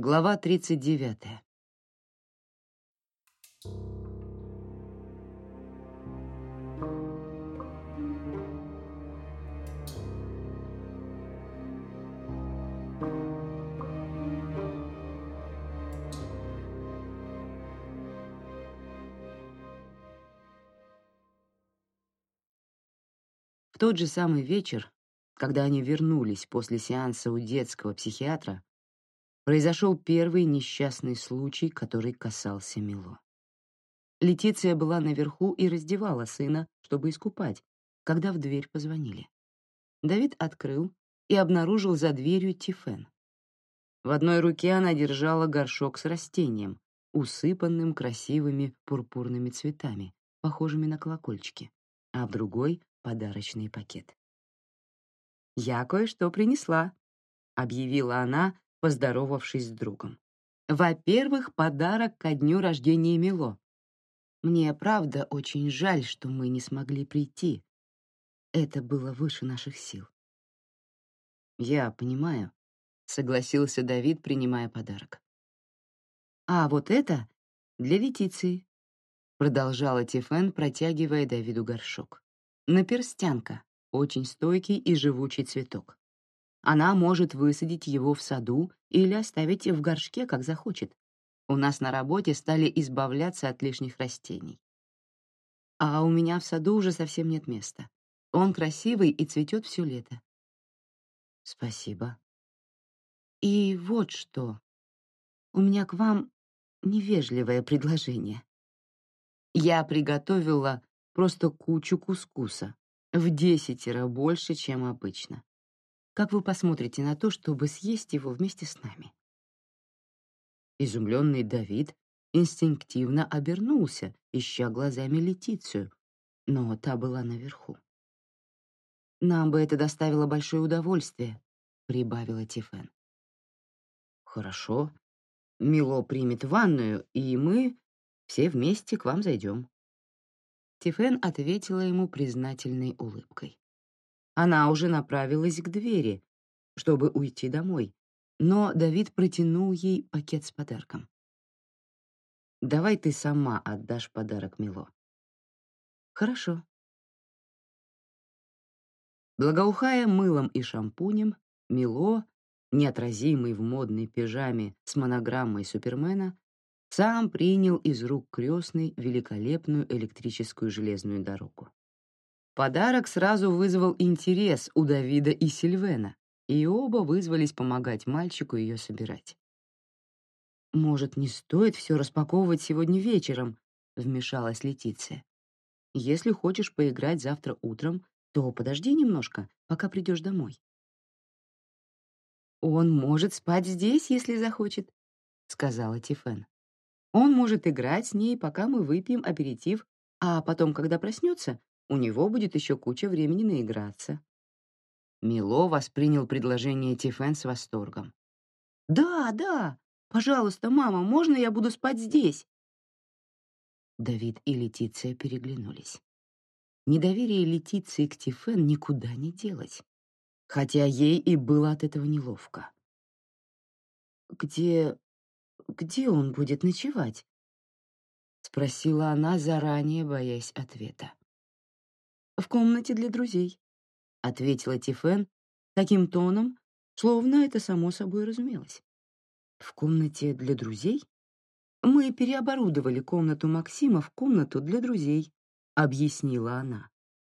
Глава 39. В тот же самый вечер, когда они вернулись после сеанса у детского психиатра, произошел первый несчастный случай, который касался Мило. Летиция была наверху и раздевала сына, чтобы искупать, когда в дверь позвонили. Давид открыл и обнаружил за дверью Тифен. В одной руке она держала горшок с растением, усыпанным красивыми пурпурными цветами, похожими на колокольчики, а в другой — подарочный пакет. «Я кое-что принесла», — объявила она, поздоровавшись с другом. «Во-первых, подарок ко дню рождения Мило. Мне, правда, очень жаль, что мы не смогли прийти. Это было выше наших сил». «Я понимаю», — согласился Давид, принимая подарок. «А вот это для Летиции», — продолжала Тифен, протягивая Давиду горшок. «Наперстянка, очень стойкий и живучий цветок. Она может высадить его в саду или оставить в горшке, как захочет. У нас на работе стали избавляться от лишних растений. А у меня в саду уже совсем нет места. Он красивый и цветет все лето. Спасибо. И вот что. У меня к вам невежливое предложение. Я приготовила просто кучу кускуса, в десятеро больше, чем обычно. Как вы посмотрите на то, чтобы съесть его вместе с нами?» Изумленный Давид инстинктивно обернулся, ища глазами Летицию, но та была наверху. «Нам бы это доставило большое удовольствие», — прибавила Тифен. «Хорошо. Мило примет ванную, и мы все вместе к вам зайдем». Тифен ответила ему признательной улыбкой. Она уже направилась к двери, чтобы уйти домой, но Давид протянул ей пакет с подарком. «Давай ты сама отдашь подарок Мило». «Хорошо». Благоухая мылом и шампунем, Мило, неотразимый в модной пижаме с монограммой Супермена, сам принял из рук крестной великолепную электрическую железную дорогу. Подарок сразу вызвал интерес у Давида и Сильвена, и оба вызвались помогать мальчику ее собирать. «Может, не стоит все распаковывать сегодня вечером?» — вмешалась Летиция. «Если хочешь поиграть завтра утром, то подожди немножко, пока придешь домой». «Он может спать здесь, если захочет», — сказала Тифен. «Он может играть с ней, пока мы выпьем аперитив, а потом, когда проснется, у него будет еще куча времени наиграться. Мило воспринял предложение Тифен с восторгом. «Да, да! Пожалуйста, мама, можно я буду спать здесь?» Давид и Летиция переглянулись. Недоверие Летиции к Тифен никуда не делось, хотя ей и было от этого неловко. «Где... где он будет ночевать?» — спросила она, заранее боясь ответа. «В комнате для друзей», — ответила Тифен таким тоном, словно это само собой разумелось. «В комнате для друзей?» «Мы переоборудовали комнату Максима в комнату для друзей», — объяснила она.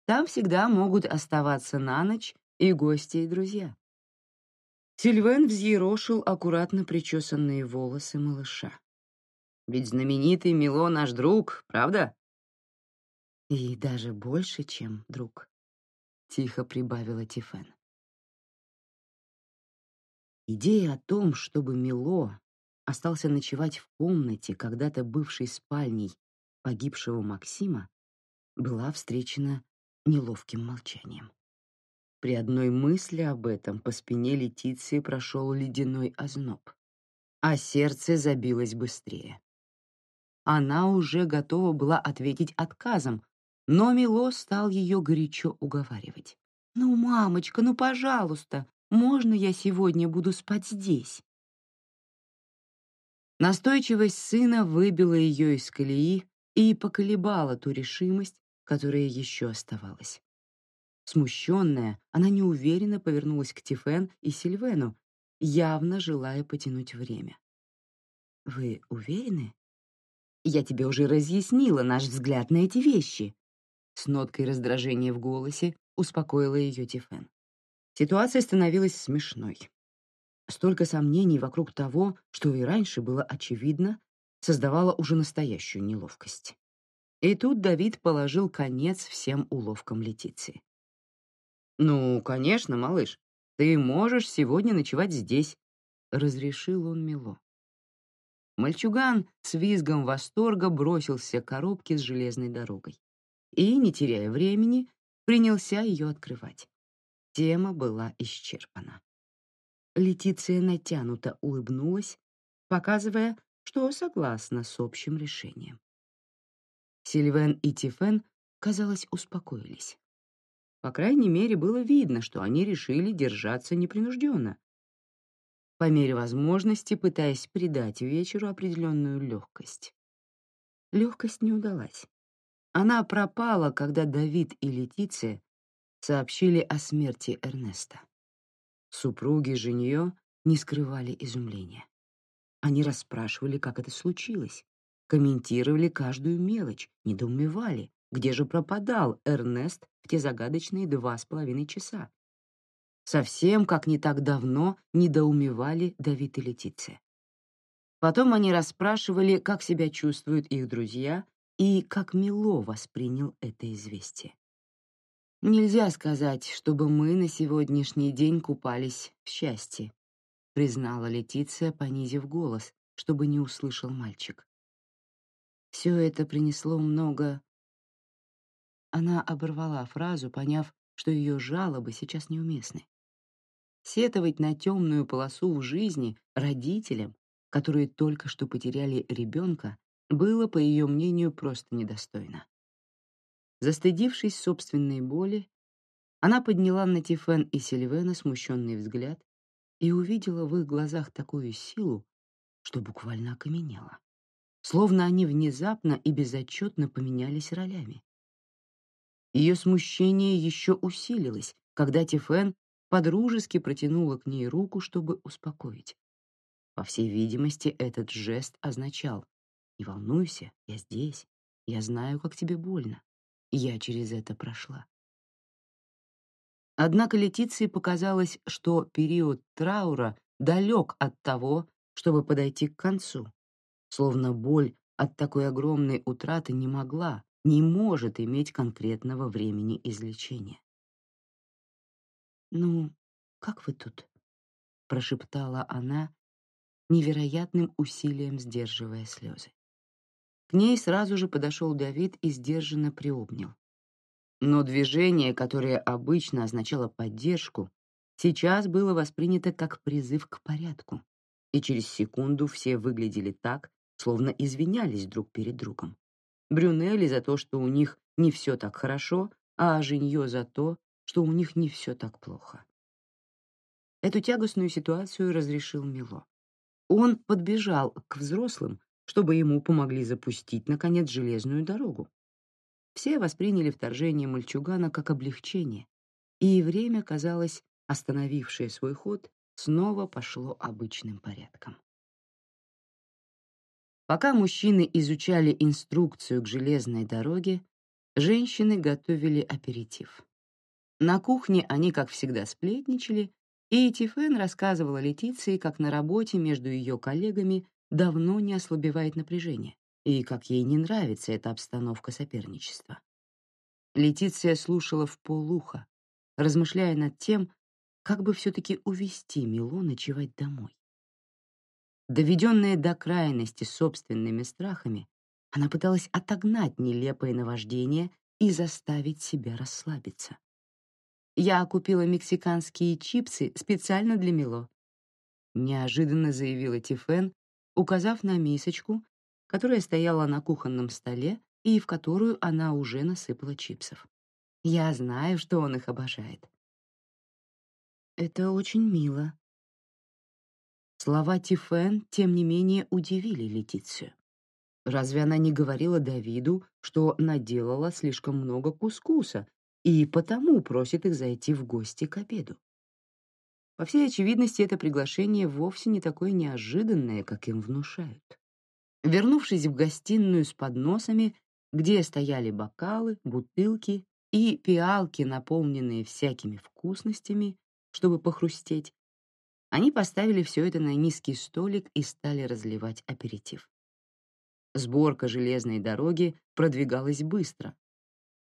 «Там всегда могут оставаться на ночь и гости, и друзья». Сильвен взъерошил аккуратно причесанные волосы малыша. «Ведь знаменитый Мило наш друг, правда?» И даже больше, чем друг, тихо прибавила Тифен. Идея о том, чтобы Мило остался ночевать в комнате, когда-то бывшей спальней погибшего Максима, была встречена неловким молчанием. При одной мысли об этом по спине Летиции прошел ледяной озноб, а сердце забилось быстрее. Она уже готова была ответить отказом, но Мило стал ее горячо уговаривать. «Ну, мамочка, ну, пожалуйста, можно я сегодня буду спать здесь?» Настойчивость сына выбила ее из колеи и поколебала ту решимость, которая еще оставалась. Смущенная, она неуверенно повернулась к Тифен и Сильвену, явно желая потянуть время. «Вы уверены?» «Я тебе уже разъяснила наш взгляд на эти вещи», с ноткой раздражения в голосе успокоила ее Тифен. Ситуация становилась смешной. Столько сомнений вокруг того, что и раньше было очевидно, создавало уже настоящую неловкость. И тут Давид положил конец всем уловкам Летиции. «Ну, конечно, малыш, ты можешь сегодня ночевать здесь», — разрешил он Мило. Мальчуган с визгом восторга бросился к коробке с железной дорогой и, не теряя времени, принялся ее открывать. Тема была исчерпана. Летиция натянуто улыбнулась, показывая, что согласна с общим решением. Сильвен и Тифен, казалось, успокоились. По крайней мере, было видно, что они решили держаться непринужденно, по мере возможности пытаясь придать вечеру определенную легкость. Легкость не удалась. Она пропала, когда Давид и Летиция сообщили о смерти Эрнеста. Супруги Женье не скрывали изумления. Они расспрашивали, как это случилось, комментировали каждую мелочь, недоумевали, где же пропадал Эрнест в те загадочные два с половиной часа. Совсем как не так давно недоумевали Давид и Летиция. Потом они расспрашивали, как себя чувствуют их друзья и как Мило воспринял это известие. Нельзя сказать, чтобы мы на сегодняшний день купались в счастье, признала Летиция, понизив голос, чтобы не услышал мальчик. Все это принесло много. Она оборвала фразу, поняв, что ее жалобы сейчас неуместны. Сетовать на темную полосу в жизни родителям, которые только что потеряли ребенка, было, по ее мнению, просто недостойно. Застыдившись собственной боли, она подняла на Тифен и Сильвена смущенный взгляд и увидела в их глазах такую силу, что буквально окаменела. Словно они внезапно и безотчетно поменялись ролями. Ее смущение еще усилилось, когда Тифен подружески протянула к ней руку, чтобы успокоить. По всей видимости, этот жест означал «Не волнуйся, я здесь, я знаю, как тебе больно». Я через это прошла. Однако Летиции показалось, что период траура далек от того, чтобы подойти к концу, словно боль от такой огромной утраты не могла, не может иметь конкретного времени излечения. «Ну, как вы тут?» — прошептала она, невероятным усилием сдерживая слезы. К ней сразу же подошел Давид и сдержанно приобнял. Но движение, которое обычно означало поддержку, сейчас было воспринято как призыв к порядку, и через секунду все выглядели так, словно извинялись друг перед другом. Брюнели за то, что у них не все так хорошо, а Женье за то, что у них не все так плохо. Эту тягостную ситуацию разрешил Мило. Он подбежал к взрослым чтобы ему помогли запустить, наконец, железную дорогу. Все восприняли вторжение мальчугана как облегчение, и время, казалось, остановившее свой ход, снова пошло обычным порядком. Пока мужчины изучали инструкцию к железной дороге, женщины готовили аперитив. На кухне они, как всегда, сплетничали, и Тифен рассказывала Летиции, как на работе между ее коллегами давно не ослабевает напряжение, и как ей не нравится эта обстановка соперничества. Летиция слушала в полуха, размышляя над тем, как бы все-таки увести Мило ночевать домой. Доведенная до крайности собственными страхами, она пыталась отогнать нелепое наваждение и заставить себя расслабиться. «Я купила мексиканские чипсы специально для Мило», неожиданно заявила Тифен, указав на мисочку, которая стояла на кухонном столе и в которую она уже насыпала чипсов. Я знаю, что он их обожает. Это очень мило. Слова Тифен, тем не менее, удивили Летицию. Разве она не говорила Давиду, что наделала слишком много кускуса и потому просит их зайти в гости к обеду? По всей очевидности, это приглашение вовсе не такое неожиданное, как им внушают. Вернувшись в гостиную с подносами, где стояли бокалы, бутылки и пиалки, наполненные всякими вкусностями, чтобы похрустеть, они поставили все это на низкий столик и стали разливать аперитив. Сборка железной дороги продвигалась быстро.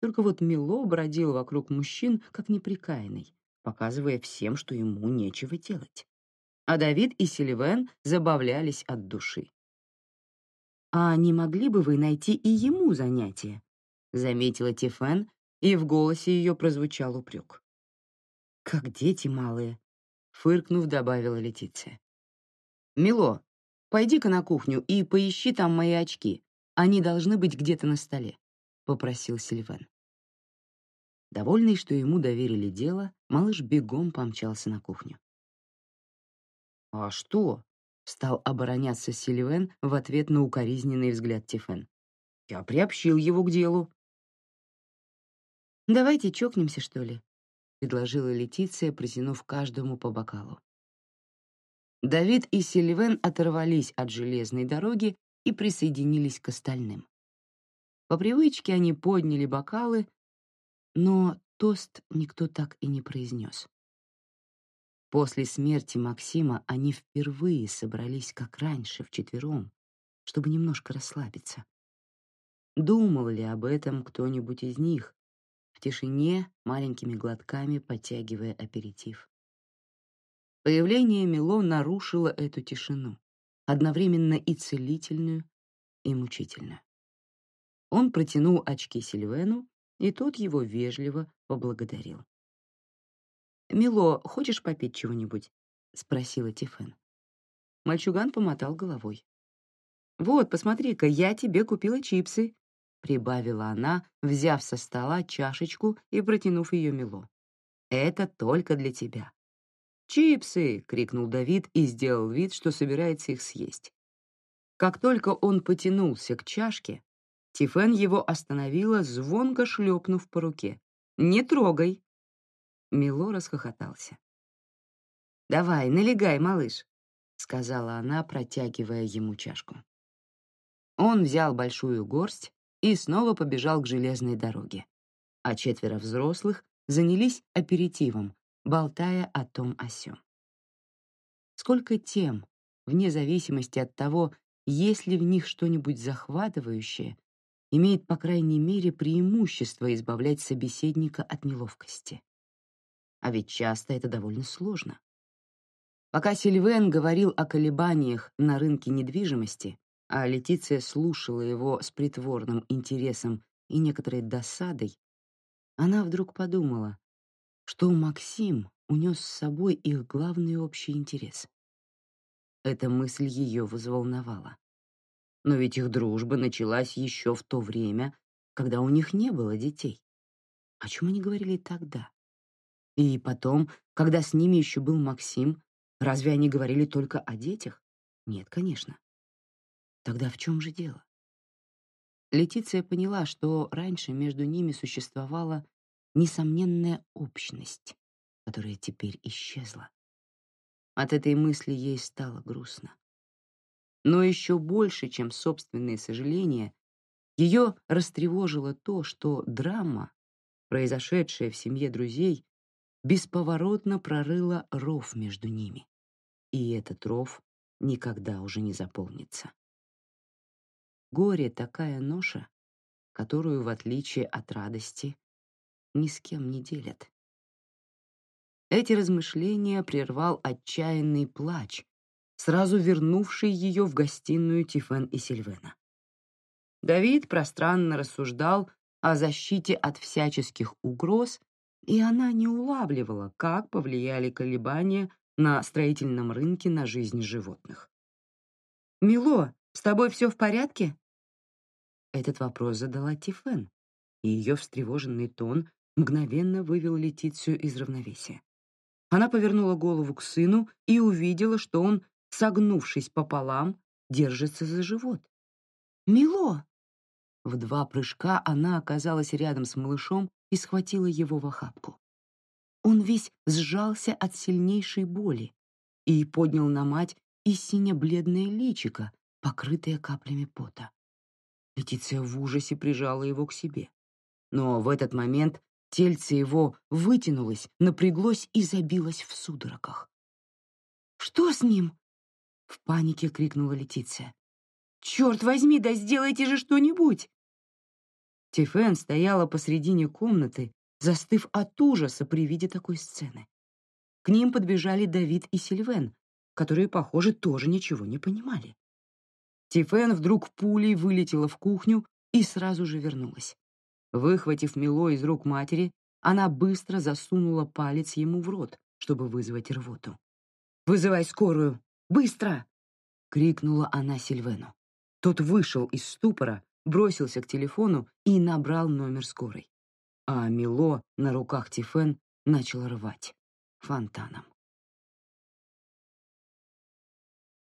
Только вот Мило бродил вокруг мужчин, как неприкаянный, показывая всем, что ему нечего делать. А Давид и Сильвен забавлялись от души. «А не могли бы вы найти и ему занятие?» — заметила Тифен, и в голосе ее прозвучал упрек. «Как дети малые», — фыркнув, добавила Летиция. «Мило, пойди-ка на кухню и поищи там мои очки. Они должны быть где-то на столе», — попросил Сильвен. Довольный, что ему доверили дело, малыш бегом помчался на кухню. «А что?» — стал обороняться Сильвен в ответ на укоризненный взгляд Тифен. «Я приобщил его к делу». «Давайте чокнемся, что ли?» — предложила Летиция, протянув каждому по бокалу. Давид и Сильвен оторвались от железной дороги и присоединились к остальным. По привычке они подняли бокалы, но тост никто так и не произнес. После смерти Максима они впервые собрались как раньше, вчетвером, чтобы немножко расслабиться. Думал ли об этом кто-нибудь из них, в тишине, маленькими глотками подтягивая аперитив? Появление Мило нарушило эту тишину, одновременно и целительную, и мучительную. Он протянул очки Сильвену, и тот его вежливо поблагодарил. «Мило, хочешь попить чего-нибудь?» — спросила Тифен. Мальчуган помотал головой. «Вот, посмотри-ка, я тебе купила чипсы», — прибавила она, взяв со стола чашечку и протянув ее Мило. «Это только для тебя». «Чипсы!» — крикнул Давид и сделал вид, что собирается их съесть. Как только он потянулся к чашке, Тифен его остановила, звонко шлепнув по руке. «Не трогай!» Мило расхохотался. «Давай, налегай, малыш», — сказала она, протягивая ему чашку. Он взял большую горсть и снова побежал к железной дороге, а четверо взрослых занялись аперитивом, болтая о том о сём. Сколько тем, вне зависимости от того, есть ли в них что-нибудь захватывающее, имеет, по крайней мере, преимущество избавлять собеседника от неловкости. А ведь часто это довольно сложно. Пока Сильвен говорил о колебаниях на рынке недвижимости, а Летиция слушала его с притворным интересом и некоторой досадой, она вдруг подумала, что Максим унес с собой их главный общий интерес. Эта мысль ее взволновала. Но ведь их дружба началась еще в то время, когда у них не было детей. О чем они говорили тогда? И потом, когда с ними еще был Максим, разве они говорили только о детях? Нет, конечно. Тогда в чем же дело? Летиция поняла, что раньше между ними существовала несомненная общность, которая теперь исчезла. От этой мысли ей стало грустно. Но еще больше, чем собственные сожаления, ее растревожило то, что драма, произошедшая в семье друзей, бесповоротно прорыла ров между ними. И этот ров никогда уже не заполнится. Горе — такая ноша, которую, в отличие от радости, ни с кем не делят. Эти размышления прервал отчаянный плач, сразу вернувший ее в гостиную Тифен и Сильвена. Давид пространно рассуждал о защите от всяческих угроз, и она не улавливала, как повлияли колебания на строительном рынке на жизнь животных. «Мило, с тобой все в порядке?» Этот вопрос задала Тифен, и ее встревоженный тон мгновенно вывел Летицию из равновесия. Она повернула голову к сыну и увидела, что он согнувшись пополам, держится за живот. «Мило!» В два прыжка она оказалась рядом с малышом и схватила его в охапку. Он весь сжался от сильнейшей боли и поднял на мать и сине-бледное личико, покрытое каплями пота. Летиция в ужасе прижала его к себе. Но в этот момент тельце его вытянулось, напряглось и забилось в судорогах. «Что с ним?» — в панике крикнула Летиция. «Черт возьми, да сделайте же что-нибудь!» Тифен стояла посредине комнаты, застыв от ужаса при виде такой сцены. К ним подбежали Давид и Сильвен, которые, похоже, тоже ничего не понимали. Тифен вдруг пулей вылетела в кухню и сразу же вернулась. Выхватив Мило из рук матери, она быстро засунула палец ему в рот, чтобы вызвать рвоту. «Вызывай скорую! Быстро!» — крикнула она Сильвену. Тот вышел из ступора, бросился к телефону и набрал номер скорой. А Мило на руках Тифен начал рвать фонтаном.